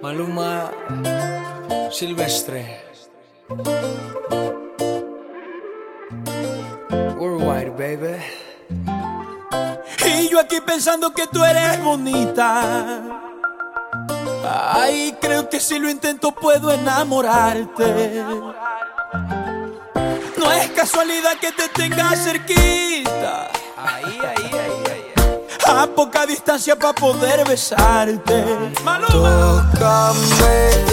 Maluma Silvestre. Worldwide, baby. Y yo aquí pensando que tú eres bonita. Ay, creo que si lo intento puedo enamorarte. No es casualidad que te tenga cerquita. Ahí, ahí, ahí. A poca distancia para poder besarte. Tócame,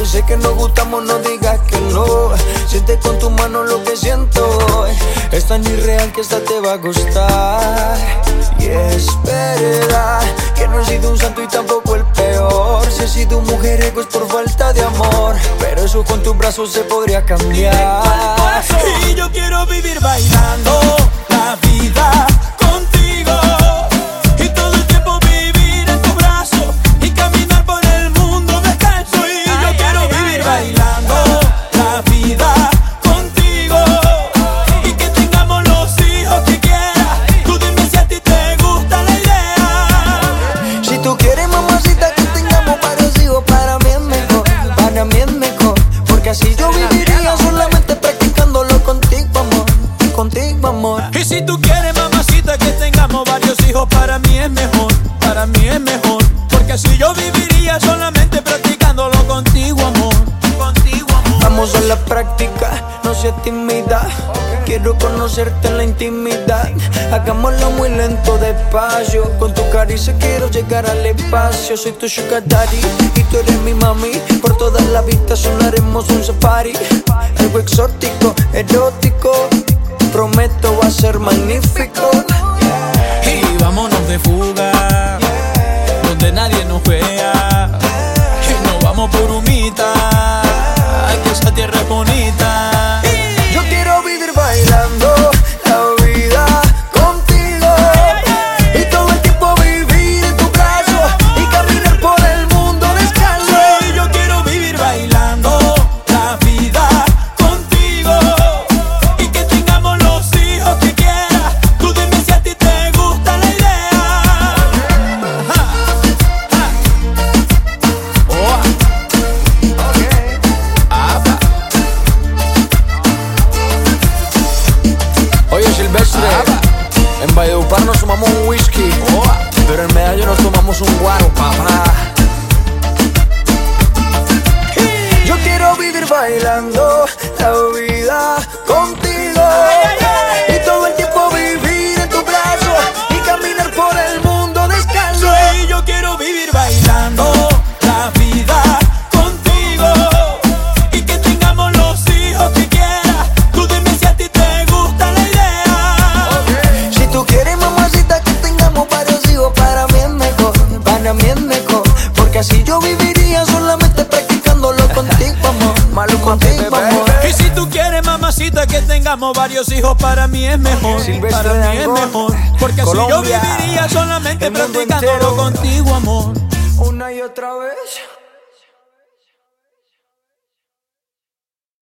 sé que nos gustamos, no digas que no. Siente con tu mano lo que siento. Es tan irreal que esta te va a gustar. Y es verdad que no he sido un santo y tampoco el peor. Si he sido un mujeriego es por falta de amor. Pero eso con tus brazos se podría cambiar. Y yo quiero vivir bailando Mamacita, que tengamos varios hijos, para mí es mejor, para mí es mejor. Porque así yo viviría solamente practicándolo contigo, amor, contigo, amor. Y si tú quieres, mamacita, que tengamos varios hijos, para mí es mejor, para mí es mejor. Porque así yo viviría solamente practicándolo contigo, amor. Contigo, amor. Vamos a la práctica, no seas tímida. Quiero conocerte en la intimidad. Hagámoslo muy lento, despacio. Con tu caricia quiero llegar al espacio. Soy tu sugar y tú eres mi mami. Por todas las vistas sonaremos un safari. Algo exótico, erótico. Prometo va a ser magnífico. En Valledupar nos tomamos un whisky, pero en Medallo nos tomamos un guaro, papá. Yo quiero vivir bailando la vida tengamos varios hijos, para mí es mejor. Silvestre para mí es mejor. Porque así yo viviría solamente practicándolo entero. contigo, amor. Una y otra vez.